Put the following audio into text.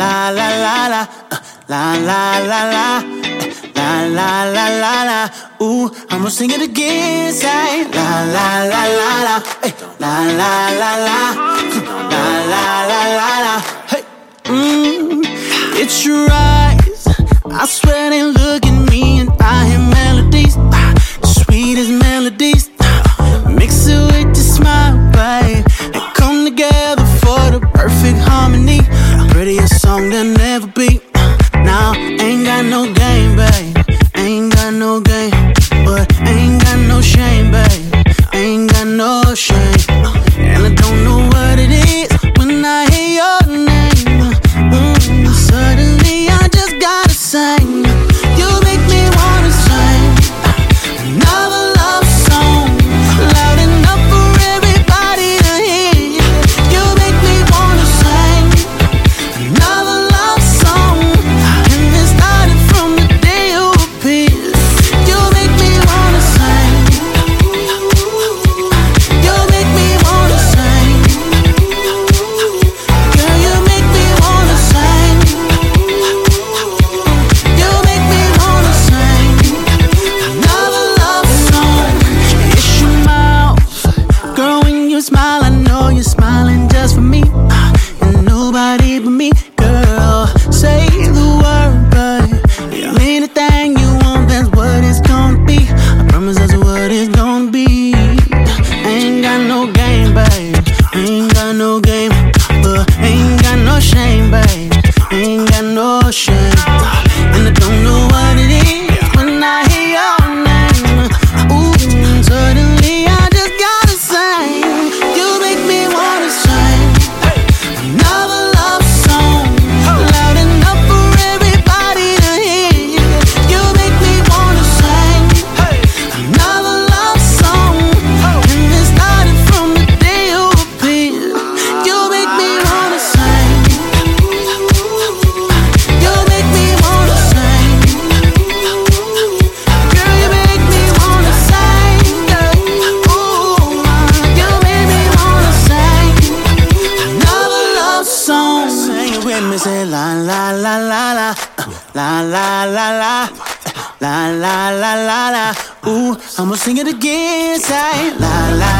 la la la la, la la la la, la la la la la. Ooh, I'm gonna sing it again, say. La la la la la, eh, la la la la, la la. La la la la. La la la la la. Ooh, I'm gonna sing it again. Say la la.